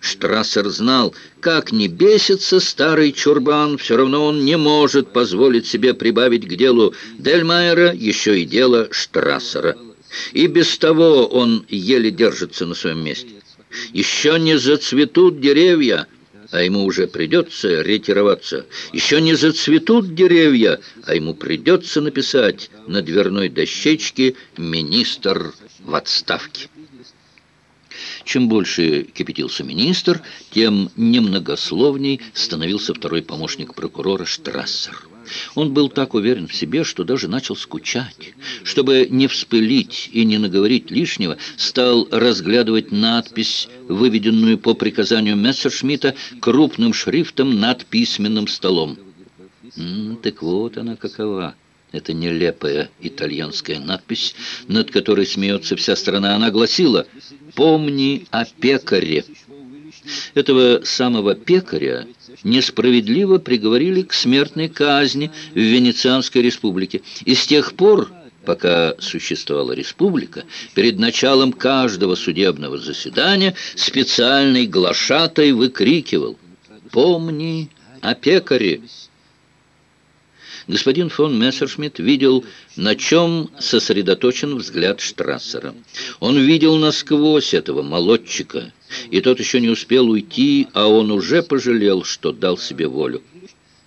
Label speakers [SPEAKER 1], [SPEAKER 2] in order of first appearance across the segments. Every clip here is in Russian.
[SPEAKER 1] Штрассер знал, как не бесится старый чурбан, все равно он не может позволить себе прибавить к делу Дельмайера еще и дело Штрассера. И без того он еле держится на своем месте. Еще не зацветут деревья, а ему уже придется ретироваться. Еще не зацветут деревья, а ему придется написать на дверной дощечке «Министр в отставке». Чем больше кипятился министр, тем немногословней становился второй помощник прокурора Штрассер. Он был так уверен в себе, что даже начал скучать. Чтобы не вспылить и не наговорить лишнего, стал разглядывать надпись, выведенную по приказанию Мессершмитта крупным шрифтом над письменным столом. Так вот она какова. Это нелепая итальянская надпись, над которой смеется вся страна. Она гласила «Помни о пекаре». Этого самого пекаря несправедливо приговорили к смертной казни в Венецианской республике. И с тех пор, пока существовала республика, перед началом каждого судебного заседания специальный глашатай выкрикивал «Помни о пекаре!» Господин фон Мессершмитт видел, на чем сосредоточен взгляд Штрассера. Он видел насквозь этого молодчика, и тот еще не успел уйти, а он уже пожалел, что дал себе волю.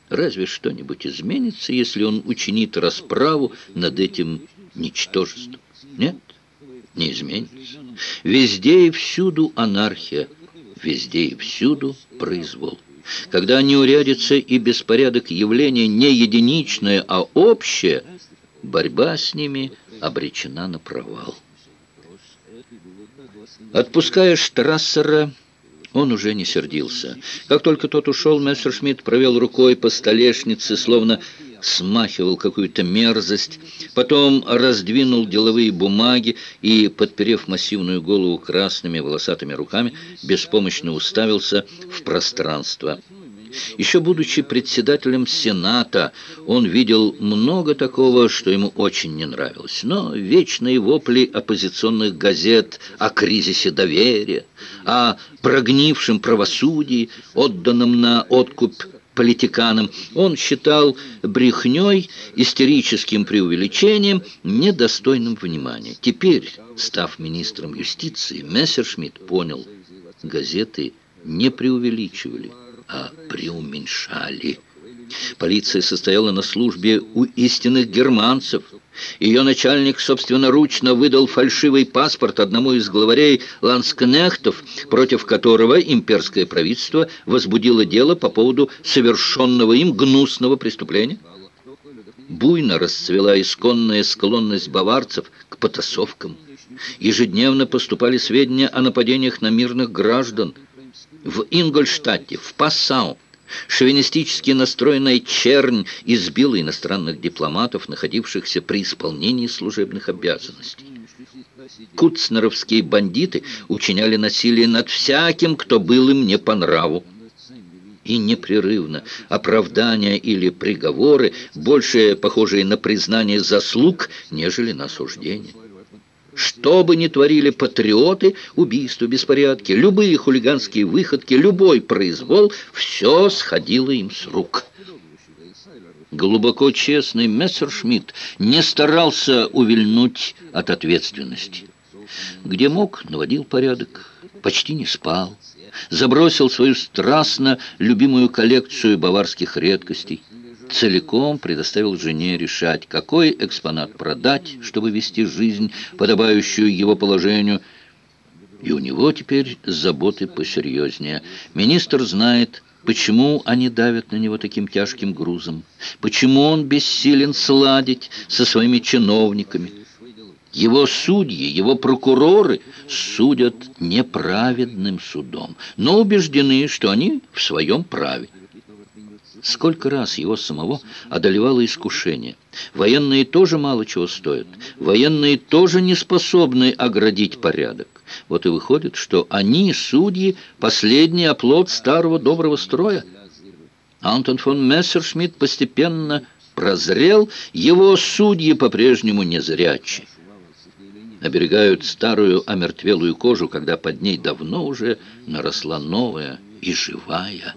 [SPEAKER 1] Разве что-нибудь изменится, если он учинит расправу над этим ничтожеством? Нет, не изменится. Везде и всюду анархия, везде и всюду произвол. Когда неурядица и беспорядок явления не единичное, а общее, борьба с ними обречена на провал. Отпуская Штрассера, он уже не сердился. Как только тот ушел, Мессершмитт провел рукой по столешнице, словно смахивал какую-то мерзость, потом раздвинул деловые бумаги и, подперев массивную голову красными волосатыми руками, беспомощно уставился в пространство. Еще будучи председателем Сената, он видел много такого, что ему очень не нравилось. Но вечные вопли оппозиционных газет о кризисе доверия, о прогнившем правосудии, отданном на откуп политиканам, он считал брехней, истерическим преувеличением, недостойным внимания. Теперь, став министром юстиции, Мессершмитт понял, газеты не преувеличивали, а преуменьшали. Полиция состояла на службе у истинных германцев. Ее начальник собственноручно выдал фальшивый паспорт одному из главарей ланскнехтов, против которого имперское правительство возбудило дело по поводу совершенного им гнусного преступления. Буйно расцвела исконная склонность баварцев к потасовкам. Ежедневно поступали сведения о нападениях на мирных граждан. В Ингольштадте, в Пассау, Шовинистически настроенная чернь избила иностранных дипломатов, находившихся при исполнении служебных обязанностей. Куцнеровские бандиты учиняли насилие над всяким, кто был им не по нраву. И непрерывно оправдания или приговоры, больше похожие на признание заслуг, нежели на осуждение. Что бы ни творили патриоты, убийства, беспорядки, любые хулиганские выходки, любой произвол, все сходило им с рук. Глубоко честный Мессершмитт не старался увильнуть от ответственности. Где мог, наводил порядок, почти не спал, забросил свою страстно любимую коллекцию баварских редкостей целиком предоставил жене решать, какой экспонат продать, чтобы вести жизнь, подобающую его положению. И у него теперь заботы посерьезнее. Министр знает, почему они давят на него таким тяжким грузом, почему он бессилен сладить со своими чиновниками. Его судьи, его прокуроры судят неправедным судом, но убеждены, что они в своем праве. Сколько раз его самого одолевало искушение. Военные тоже мало чего стоят. Военные тоже не способны оградить порядок. Вот и выходит, что они, судьи, последний оплот старого доброго строя. Антон фон Мессершмитт постепенно прозрел, его судьи по-прежнему незрячи. оберегают старую омертвелую кожу, когда под ней давно уже наросла новая и живая.